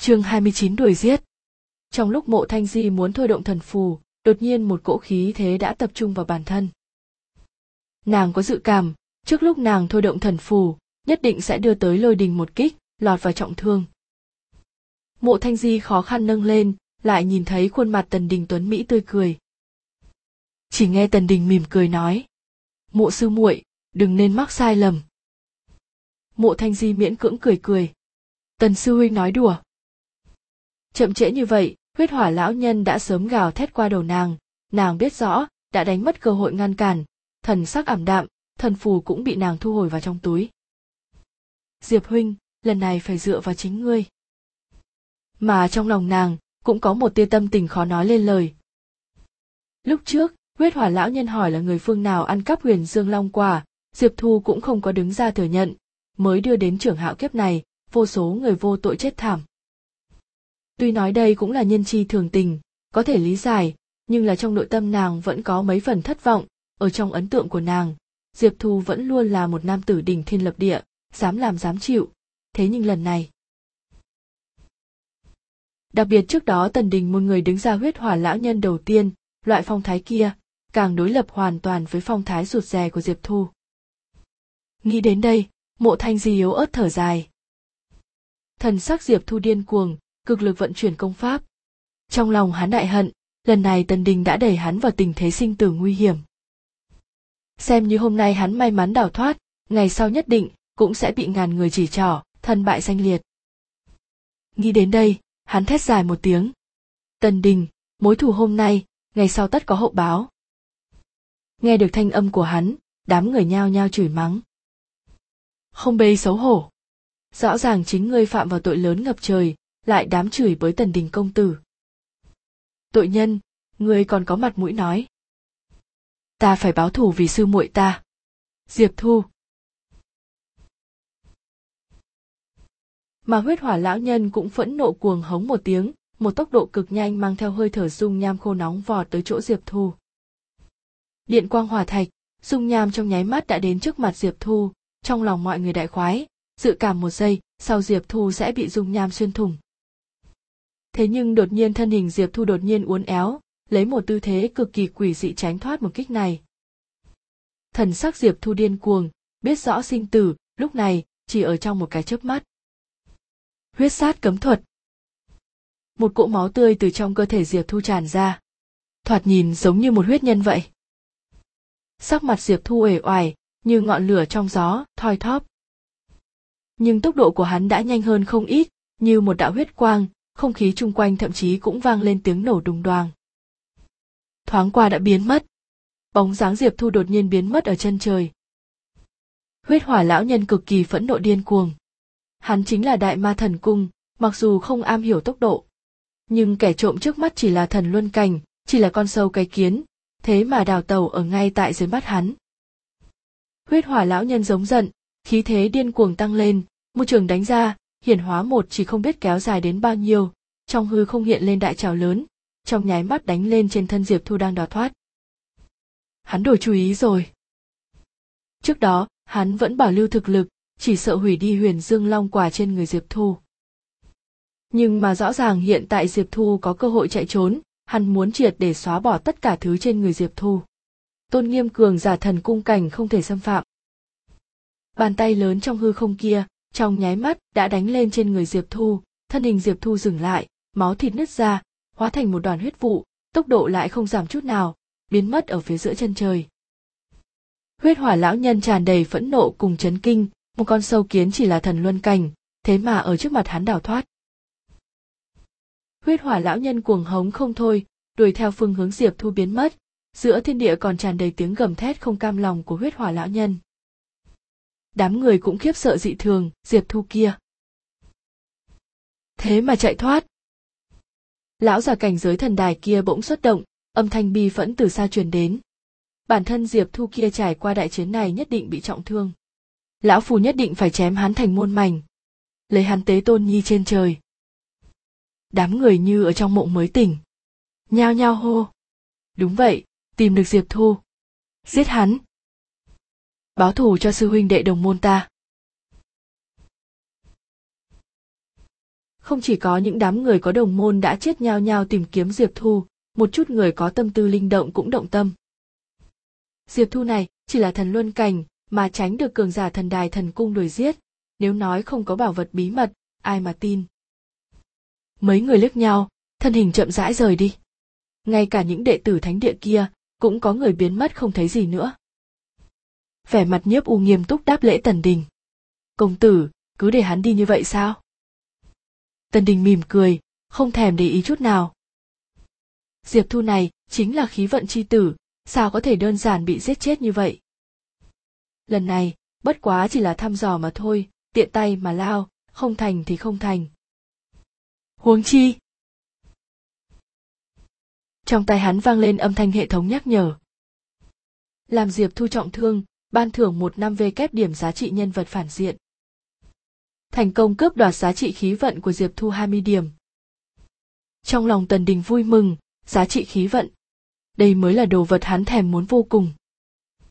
chương 29 đuổi giết. Trong lúc mộ thanh di muốn thôi động thần phù, đột nhiên một cỗ khí thế đã tập trung vào bản thân. Nàng có dự cảm, trước lúc nàng thôi động thần phù, nhất định sẽ đưa tới lôi đình một kích, lọt vào trọng thương. Mộ thanh di khó khăn nâng lên, lại nhìn thấy khuôn mặt tần đình tuấn Mỹ tươi cười. Chỉ nghe tần đình mỉm cười nói. Mộ sư muội, đừng nên mắc sai lầm. Mộ thanh di miễn cưỡng cười cười. Tần sư huynh nói đùa. Chậm trễ như vậy, huyết hỏa lão nhân đã sớm gào thét qua đầu nàng, nàng biết rõ, đã đánh mất cơ hội ngăn cản, thần sắc ảm đạm, thần phù cũng bị nàng thu hồi vào trong túi. Diệp huynh, lần này phải dựa vào chính ngươi. Mà trong lòng nàng, cũng có một tia tâm tình khó nói lên lời. Lúc trước, huyết hỏa lão nhân hỏi là người phương nào ăn cắp huyền dương long quả, Diệp Thu cũng không có đứng ra thừa nhận, mới đưa đến trưởng hạo kiếp này, vô số người vô tội chết thảm. Tuy nói đây cũng là nhân chi thường tình, có thể lý giải, nhưng là trong nội tâm nàng vẫn có mấy phần thất vọng, ở trong ấn tượng của nàng, Diệp Thu vẫn luôn là một nam tử đỉnh thiên lập địa, dám làm dám chịu, thế nhưng lần này. Đặc biệt trước đó Tần Đình một người đứng ra huyết hỏa lão nhân đầu tiên, loại phong thái kia, càng đối lập hoàn toàn với phong thái rụt rè của Diệp Thu. Nghĩ đến đây, mộ thanh di yếu ớt thở dài. Thần sắc Diệp Thu điên cuồng, cực lực vận chuyển công pháp. Trong lòng hắn đại hận, lần này Tần Đình đã đẩy hắn vào tình thế sinh tử nguy hiểm. Xem như hôm nay hắn may mắn đào thoát, ngày sau nhất định cũng sẽ bị ngàn người chỉ trỏ, thân bại danh liệt. Nghĩ đến đây, hắn thét dài một tiếng. Tần Đình, mối thù hôm nay, ngày sau tất có hậu báo. Nghe được thanh âm của hắn, đám người nhao nhao chửi mắng. Không bê xấu hổ. Rõ ràng chính ngươi phạm vào tội lớn ngập trời, lại đám chửi với tần đình công tử. Tội nhân, người còn có mặt mũi nói. Ta phải báo thù vì sư muội ta. Diệp Thu. Mà huyết hỏa lão nhân cũng phẫn nộ cuồng hống một tiếng, một tốc độ cực nhanh mang theo hơi thở dung nham khô nóng vọt tới chỗ Diệp Thu. Điện quang hỏa thạch, dung nham trong nháy mắt đã đến trước mặt Diệp Thu, trong lòng mọi người đại khoái, dự cảm một giây, sau Diệp Thu sẽ bị dung nham xuyên thủng. Thế nhưng đột nhiên thân hình Diệp Thu đột nhiên uốn éo, lấy một tư thế cực kỳ quỷ dị tránh thoát một kích này. Thần sắc Diệp Thu điên cuồng, biết rõ sinh tử, lúc này, chỉ ở trong một cái chớp mắt. Huyết sát cấm thuật. Một cỗ máu tươi từ trong cơ thể Diệp Thu tràn ra. Thoạt nhìn giống như một huyết nhân vậy. Sắc mặt Diệp Thu uể oải, như ngọn lửa trong gió, thoi thóp. Nhưng tốc độ của hắn đã nhanh hơn không ít, như một đạo huyết quang, không khí chung quanh thậm chí cũng vang lên tiếng nổ đùng đoàng. Thoáng qua đã biến mất. Bóng dáng Diệp Thu đột nhiên biến mất ở chân trời. Huyết hỏa lão nhân cực kỳ phẫn nộ điên cuồng. Hắn chính là đại ma thần cung, mặc dù không am hiểu tốc độ. Nhưng kẻ trộm trước mắt chỉ là thần luân cảnh, chỉ là con sâu cái kiến, thế mà đào tàu ở ngay tại dưới mắt hắn. Huyết hỏa lão nhân giống giận, khí thế điên cuồng tăng lên, một trường đánh ra, hiển hóa một chỉ không biết kéo dài đến bao nhiêu, trong hư không hiện lên đại trào lớn, trong nháy mắt đánh lên trên thân Diệp Thu đang đào thoát. Hắn đổi chú ý rồi. Trước đó, hắn vẫn bảo lưu thực lực, chỉ sợ hủy đi huyền dương long quả trên người Diệp Thu. Nhưng mà rõ ràng hiện tại Diệp Thu có cơ hội chạy trốn, hắn muốn triệt để xóa bỏ tất cả thứ trên người Diệp Thu. Tôn nghiêm cường giả thần cung cảnh không thể xâm phạm. Bàn tay lớn trong hư không kia, trong nháy mắt đã đánh lên trên người Diệp Thu, thân hình Diệp Thu dừng lại, máu thịt nứt ra, hóa thành một đoàn huyết vụ, tốc độ lại không giảm chút nào, biến mất ở phía giữa chân trời. Huyết hỏa lão nhân tràn đầy phẫn nộ cùng chấn kinh, một con sâu kiến chỉ là thần luân cảnh, thế mà ở trước mặt hắn đào thoát. Huyết hỏa lão nhân cuồng hống không thôi, đuổi theo phương hướng Diệp Thu biến mất, giữa thiên địa còn tràn đầy tiếng gầm thét không cam lòng của huyết hỏa lão nhân. Đám người cũng khiếp sợ dị thường, Diệp Thu kia. Thế mà chạy thoát. Lão già cảnh giới thần đài kia bỗng xuất động, âm thanh bi phẫn từ xa truyền đến. Bản thân Diệp Thu kia trải qua đại chiến này nhất định bị trọng thương. Lão phù nhất định phải chém hắn thành muôn mảnh. Lấy hắn tế tôn nhi trên trời. Đám người như ở trong mộng mới tỉnh. Nhao nhao hô. Đúng vậy, tìm được Diệp Thu. Giết hắn. Báo thù cho sư huynh đệ đồng môn ta. không chỉ có những đám người có đồng môn đã chết nhao nhao tìm kiếm diệp thu, một chút người có tâm tư linh động cũng động tâm. Diệp thu này, chỉ là thần luân cảnh, mà tránh được cường giả thần đài thần cung đuổi giết, nếu nói không có bảo vật bí mật, ai mà tin. Mấy người liếc nhau, thân hình chậm rãi rời đi. Ngay cả những đệ tử thánh địa kia, cũng có người biến mất không thấy gì nữa vẻ mặt nhiếp u nghiêm túc đáp lễ tần đình. Công tử, cứ để hắn đi như vậy sao? Tần đình mỉm cười, không thèm để ý chút nào. Diệp thu này chính là khí vận chi tử, sao có thể đơn giản bị giết chết như vậy? Lần này, bất quá chỉ là thăm dò mà thôi, tiện tay mà lao, không thành thì không thành. Huống chi? Trong tay hắn vang lên âm thanh hệ thống nhắc nhở. Làm diệp thu trọng thương ban thưởng một năm v kép điểm giá trị nhân vật phản diện. Thành công cướp đoạt giá trị khí vận của diệp thu 20 điểm. Trong lòng tần đình vui mừng, giá trị khí vận. Đây mới là đồ vật hắn thèm muốn vô cùng.